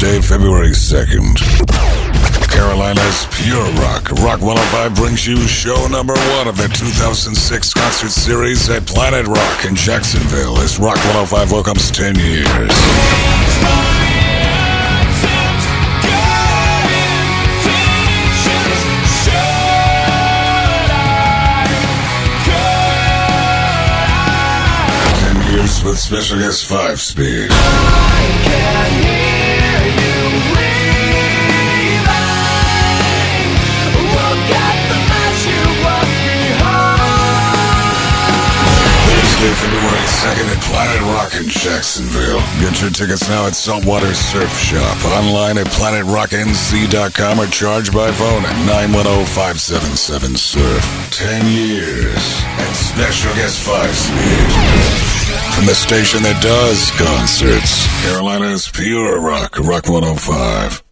Thursday, February 2nd. Carolina's Pure Rock. Rock 105 brings you show number one of the 2006 concert series at Planet Rock in Jacksonville as Rock 105 welcomes 10 years. Ten years with special guest Five Speed. February 2nd at Planet Rock in Jacksonville. Get your tickets now at Saltwater Surf Shop. Online at planetrocknc.com or charge by phone at 910-577-SURF. 10 years and special guest 5 Speed. From the station that does concerts, Carolina's Pure Rock, Rock 105.